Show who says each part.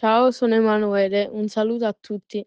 Speaker 1: Ciao, sono Emanuele, un saluto a tutti.